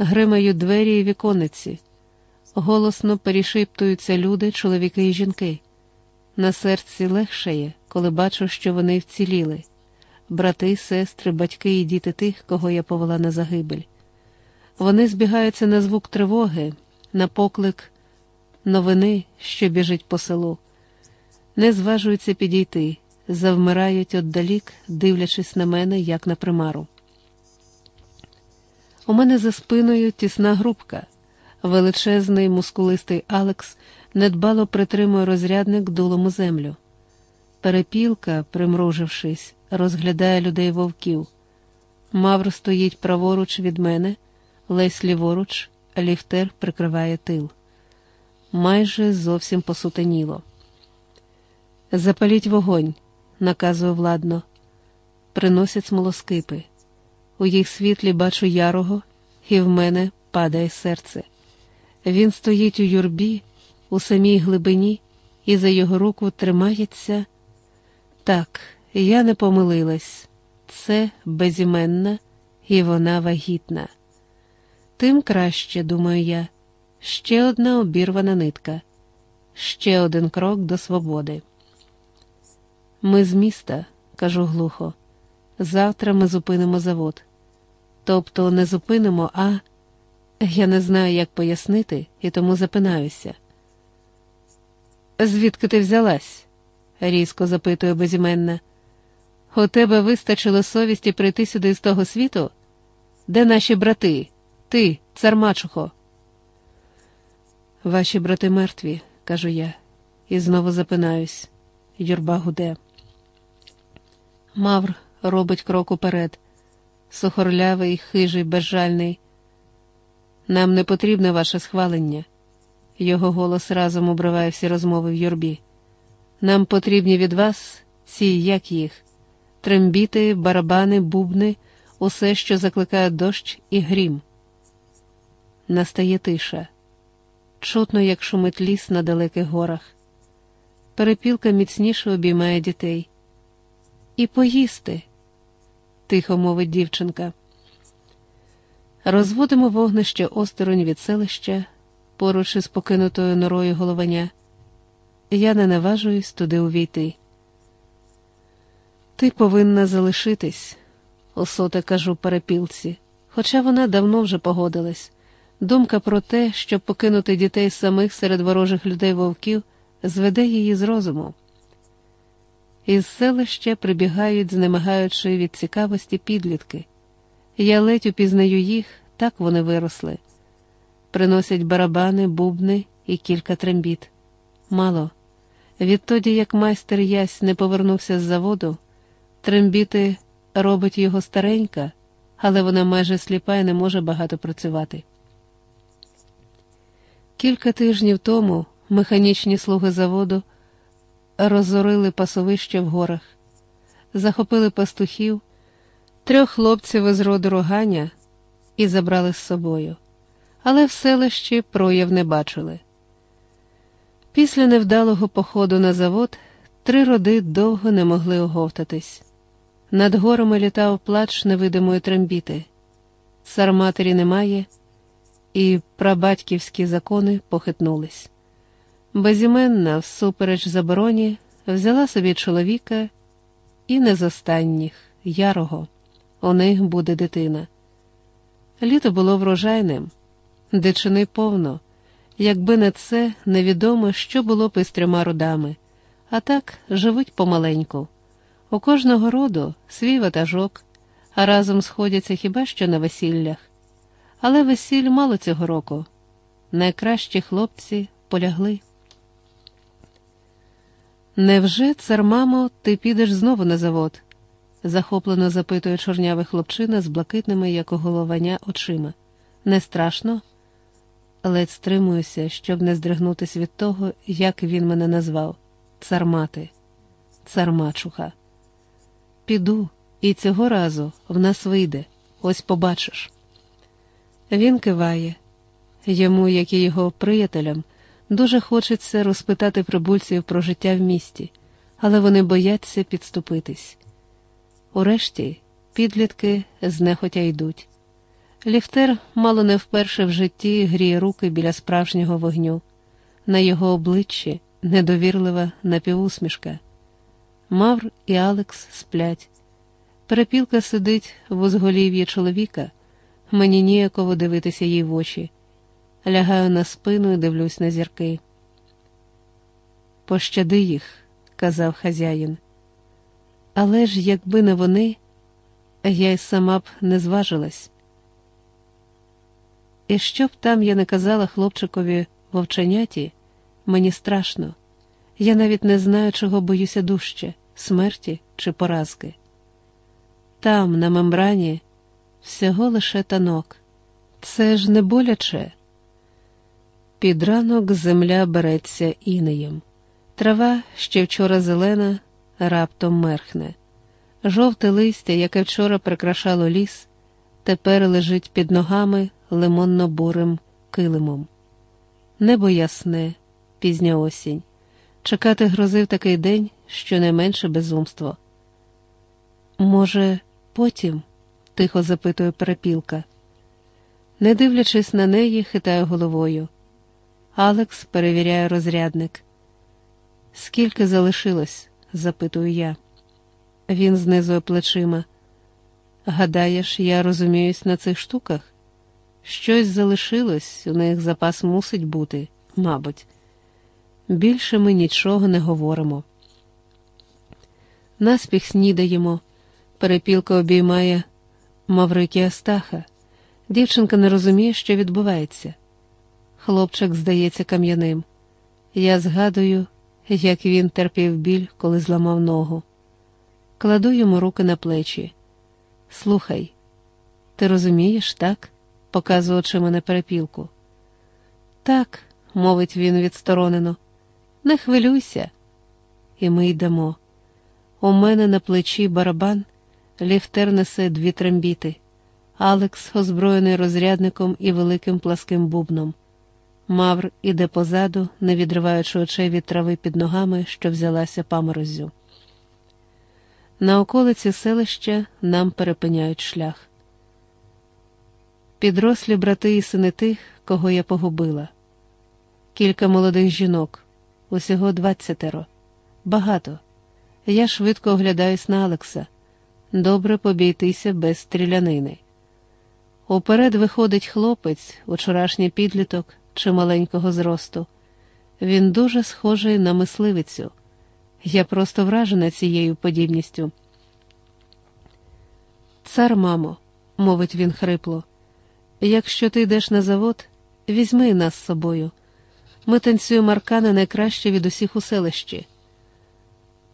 гримають двері і віконниці, голосно перешиптуються люди, чоловіки і жінки. На серці легшає, коли бачу, що вони вціліли брати, сестри, батьки і діти тих, кого я повела на загибель. Вони збігаються на звук тривоги, на поклик новини, що біжить по селу, не зважуються підійти, завмирають отдалік, дивлячись на мене, як на примару. У мене за спиною тісна грубка. Величезний мускулистий Алекс недбало притримує розрядник дулом у землю. Перепілка, примружившись, розглядає людей вовків. Мавр стоїть праворуч від мене, лесь ліворуч, а ліхтер прикриває тил. Майже зовсім посутеніло. Запаліть вогонь, наказує владно. Приносять смолоскипи. У їх світлі бачу ярого, і в мене падає серце. Він стоїть у юрбі, у самій глибині, і за його руку тримається. Так, я не помилилась. Це безіменна, і вона вагітна. Тим краще, думаю я, ще одна обірвана нитка, ще один крок до свободи. Ми з міста, кажу глухо, завтра ми зупинимо завод. Тобто не зупинимо, а я не знаю, як пояснити, і тому запинаюся. Звідки ти взялась? різко запитує безіменна. У тебе вистачило совісті прийти сюди з того світу? Де наші брати? Ти, цар мачухо? Ваші брати мертві, кажу я, і знову запинаюсь. Юрба гуде. Мавр робить крок уперед, сухорлявий, хижий, безжальний. Нам не потрібне ваше схвалення. Його голос разом обриває всі розмови в юрбі. Нам потрібні від вас ці, як їх, трембіти, барабани, бубни, усе, що закликає дощ і грім. Настає тиша. Чутно, як шумить ліс на далеких горах. Перепілка міцніше обіймає дітей. І поїсти, тихо мовить дівчинка. Розводимо вогнище осторонь від селища, поруч із покинутою норою головання. Я не наважуюсь туди увійти. Ти повинна залишитись, осоте кажу перепілці, хоча вона давно вже погодилась. Думка про те, щоб покинути дітей самих серед ворожих людей вовків, зведе її з розуму. Із селища прибігають, знемагаючи від цікавості підлітки. Я ледь упізнаю їх, так вони виросли. Приносять барабани, бубни і кілька трембіт. Мало. Відтоді, як майстер ясь не повернувся з заводу, трембіти робить його старенька, але вона майже сліпа і не може багато працювати. Кілька тижнів тому механічні слуги заводу розорили пасовище в горах, захопили пастухів, трьох хлопців із роду роганя і забрали з собою, але в селищі прояв не бачили. Після невдалого походу на завод три роди довго не могли оговтатись. Над горами літав плач невидимої трембіти. Цар матері немає, і прабатьківські закони похитнулись. Безіменна, всупереч забороні, взяла собі чоловіка і не з останніх ярого. У них буде дитина. Літо було врожайним, дичини повно. Якби не це, невідомо, що було б із трьома родами, а так живуть помаленьку. У кожного роду свій ватажок, а разом сходяться хіба що на весіллях. Але весіль мало цього року. Найкращі хлопці полягли. Невже, цар мамо, ти підеш знову на завод? захоплено запитує чорнявий хлопчина з блакитними, як оголовання, очима. Не страшно? Ледь стримуюся, щоб не здригнутись від того, як він мене назвав цармати, цармачуха. Піду, і цього разу в нас вийде, ось побачиш. Він киває. Йому, як і його приятелям, дуже хочеться розпитати прибульців про життя в місті, але вони бояться підступитись. Урешті підлітки знехотя йдуть. Ліфтер мало не вперше в житті гріє руки біля справжнього вогню. На його обличчі недовірлива напівусмішка. Мавр і Алекс сплять. Перепілка сидить в узголів'ї чоловіка. Мені ніяково дивитися їй в очі. Лягаю на спину і дивлюсь на зірки. Пощади їх, казав хазяїн. Але ж, якби не вони, я й сама б не зважилась. І що б там я не казала хлопчикові вовченяті, мені страшно. Я навіть не знаю, чого боюся дужче смерті чи поразки. Там, на мембрані, всього лише танок. Це ж не боляче. Під ранок земля береться інеєм. Трава, ще вчора зелена, раптом мерхне. Жовте листя, яке вчора прикрашало ліс, тепер лежить під ногами лимонно-бурим килимом. Небо ясне, пізня осінь. Чекати грозив такий день, що не менше безумство. Може, потім? тихо запитує перепілка. Не дивлячись на неї, хитаю головою. Алекс перевіряє розрядник. Скільки залишилось? запитую я. Він знизує плечима. Гадаєш, я розуміюсь на цих штуках? Щось залишилось, у них запас мусить бути, мабуть. Більше ми нічого не говоримо. Наспіх снідаємо, перепілка обіймає Маврики Астаха. Дівчинка не розуміє, що відбувається. Хлопчик здається кам'яним. Я згадую, як він терпів біль, коли зламав ногу. Кладу йому руки на плечі. Слухай, ти розумієш, так? показує очима на перепілку. Так, мовить він відсторонено, не хвилюйся. І ми йдемо. У мене на плечі барабан, ліфтер несе дві трембіти, Алекс, озброєний розрядником і великим пласким бубном. Мавр іде позаду, не відриваючи очей від трави під ногами, що взялася паморозю. На околиці селища нам перепиняють шлях. Підрослі брати і сини тих, кого я погубила, кілька молодих жінок, усього двадцятеро, багато. Я швидко оглядаюсь на Алекса. Добре побійтися без стрілянини. Уперед виходить хлопець, учорашній підліток чи маленького зросту. Він дуже схожий на мисливицю. Я просто вражена цією подібністю. Цар, мамо, мовить він хрипло, якщо ти йдеш на завод, візьми нас з собою. Ми танцюємо аркани найкраще від усіх у селищі.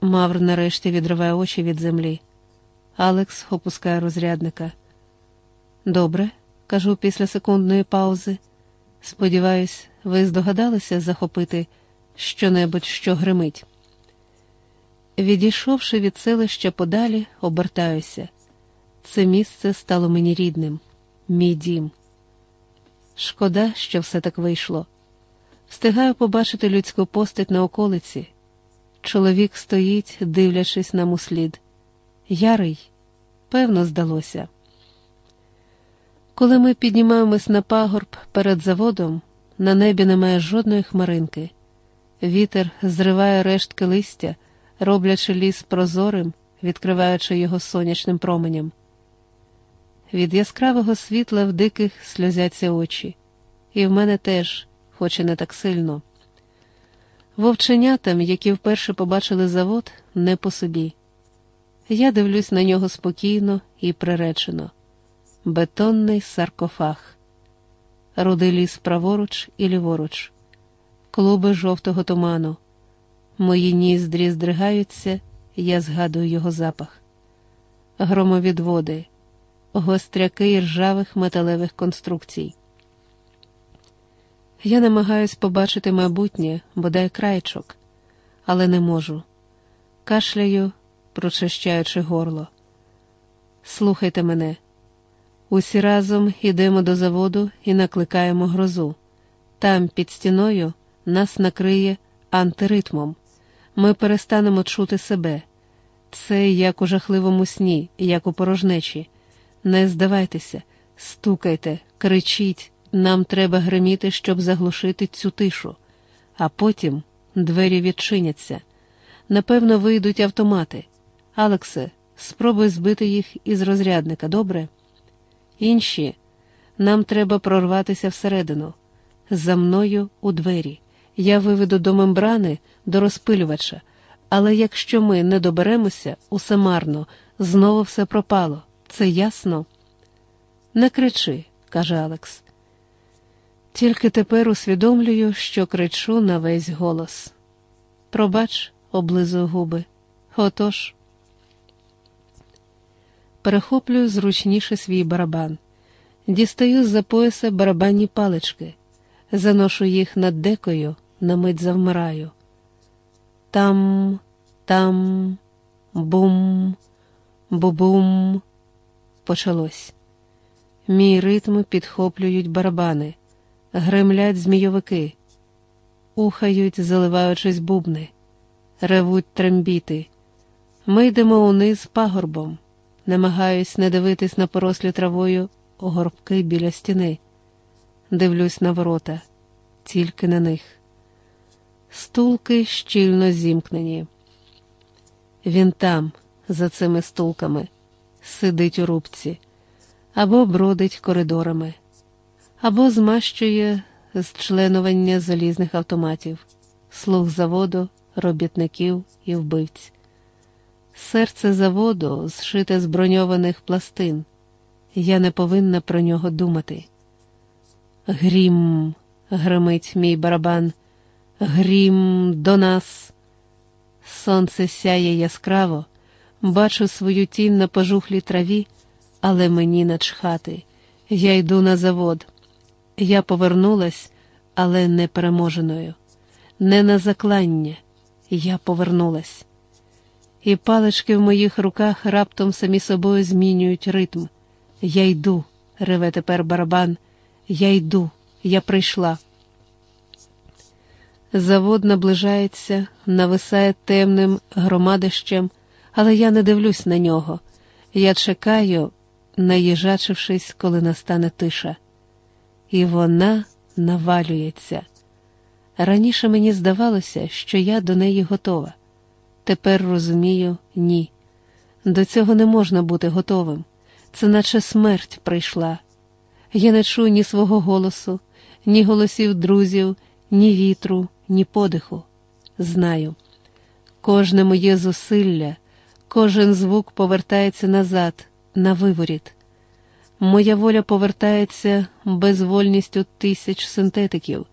Мавр нарешті відриває очі від землі. Алекс опускає розрядника. Добре, кажу після секундної паузи. Сподіваюсь, ви здогадалися захопити щонебудь, що гримить. Відійшовши від селища подалі, обертаюся. Це місце стало мені рідним, мій дім. Шкода, що все так вийшло. Встигаю побачити людську постать на околиці. Чоловік стоїть, дивлячись нам услід. Ярий, певно, здалося. Коли ми піднімаємось на пагорб перед заводом, на небі немає жодної хмаринки. Вітер зриває рештки листя, роблячи ліс прозорим, відкриваючи його сонячним променем. Від яскравого світла в диких сльозяться очі, і в мене теж, хоч і не так сильно. Вовченятам, які вперше побачили завод, не по собі. Я дивлюсь на нього спокійно і приречено. Бетонний саркофаг, рудий ліс праворуч і ліворуч, клуби жовтого туману. Мої ніздрі здригаються, я згадую його запах, громовідводи, гостряки ржавих металевих конструкцій. Я намагаюсь побачити майбутнє, бодай крайчок, але не можу. Кашляю, прочищаючи горло. Слухайте мене. Усі разом йдемо до заводу і накликаємо грозу. Там, під стіною, нас накриє антиритмом. Ми перестанемо чути себе. Це як у жахливому сні, як у порожнечі. Не здавайтеся, Стукайте, кричіть, нам треба гриміти, щоб заглушити цю тишу, а потім двері відчиняться. Напевно, вийдуть автомати. Алексе, спробуй збити їх із розрядника, добре? Інші, нам треба прорватися всередину. За мною у двері. Я виведу до мембрани, до розпилювача. Але якщо ми не доберемося, усе марно, знову все пропало. Це ясно? Не кричи, каже Алекс. Тільки тепер усвідомлюю, що кричу на весь голос. Пробач, облизую губи. Отож. Перехоплюю зручніше свій барабан, дістаю з-за пояса барабанні палички, заношу їх над декою, на мить завмираю. Там, там, бум, бу-бум. Почалось. Мій ритм підхоплюють барабани, гремлять змійовики, ухають, заливаючись бубни, ревуть трембіти. Ми йдемо униз пагорбом, намагаюсь не дивитись на порослі травою горбки біля стіни. Дивлюсь на ворота, тільки на них. Стулки щільно зімкнені. Він там, за цими стулками, сидить у рубці, або бродить коридорами, або змащує зчленування залізних автоматів, слух заводу, робітників і вбивць. Серце заводу зшите з броньованих пластин. Я не повинна про нього думати. Грім, гримить мій барабан. Грім до нас. Сонце сяє яскраво, бачу свою тінь на пожухлій траві, але мені начхати. Я йду на завод. Я повернулась, але не переможеною, не на заклання. Я повернулась. І палички в моїх руках раптом самі собою змінюють ритм. Я йду, реве тепер барабан. Я йду, я прийшла. Завод наближається, нависає темним громадищем, але я не дивлюсь на нього. Я чекаю, наїжачившись, коли настане тиша. І вона навалюється. Раніше мені здавалося, що я до неї готова. Тепер розумію, ні. До цього не можна бути готовим. Це наче смерть прийшла. Я не чую ні свого голосу, ні голосів друзів, ні вітру ні подиху. Знаю, кожне моє зусилля, кожен звук повертається назад, на виворіт. Моя воля повертається безвольністю тисяч синтетиків,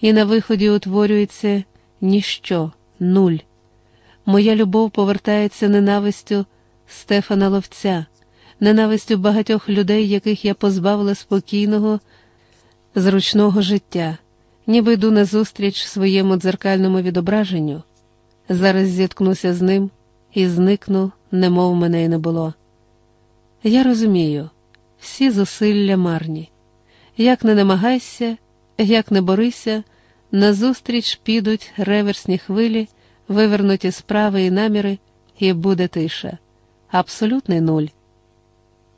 і на виході утворюється ніщо, нуль. Моя любов повертається ненавистю Стефана Ловця, ненавистю багатьох людей, яких я позбавила спокійного, зручного життя ніби йду назустріч своєму дзеркальному відображенню, зараз зіткнуся з ним і зникну, немов мене й не було. Я розумію, всі зусилля марні. Як не намагайся, як не борися, назустріч підуть реверсні хвилі, вивернуті справи і наміри, і буде тиша, абсолютний нуль.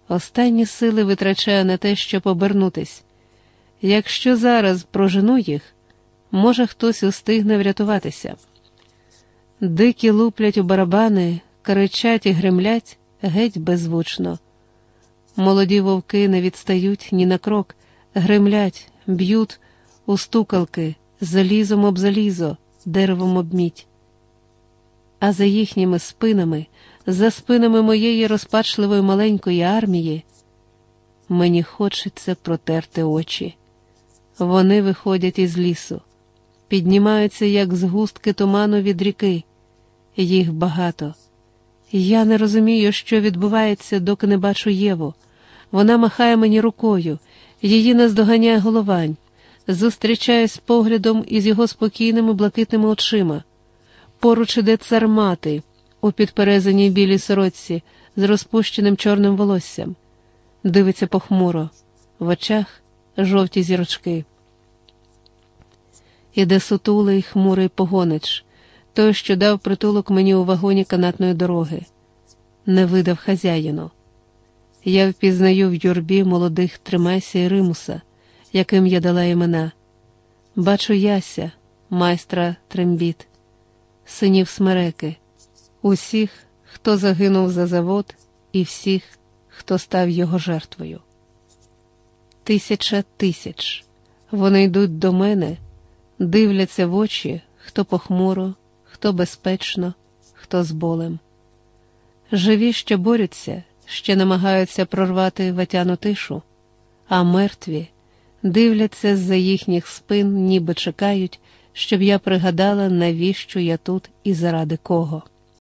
Останні сили витрачаю на те, щоб обернутись. Якщо зараз прожену їх, може хтось устигне врятуватися. Дикі луплять у барабани, кричать і гремлять геть беззвучно. Молоді вовки не відстають ні на крок, гремлять, б'ють у стукалки, залізом об залізо, деревом об мідь. А за їхніми спинами, за спинами моєї розпачливої маленької армії, мені хочеться протерти очі. Вони виходять із лісу, піднімаються, як згустки туману від ріки. Їх багато. Я не розумію, що відбувається, доки не бачу Єву. Вона махає мені рукою, її наздоганяє головань, зустрічаюсь поглядом із його спокійними блакитними очима. Поруч іде цар мати у підперезаній білій сорочці з розпущеним чорним волоссям. Дивиться похмуро, в очах жовті зірочки. Іде сутулий хмурий погонич, той, що дав притулок мені у вагоні канатної дороги, не видав хазяїну. Я впізнаю в юрбі молодих Тримайся і Римуса, яким я дала імена. Бачу яся, майстра трембіт, синів смереки, усіх, хто загинув за завод, і всіх, хто став його жертвою. Тисяча тисяч. Вони йдуть до мене, дивляться в очі, хто похмуро, хто безпечно, хто з болем. Живі ще борються, ще намагаються прорвати ватяну тишу, а мертві дивляться з-за їхніх спин, ніби чекають, щоб я пригадала, навіщо я тут і заради кого.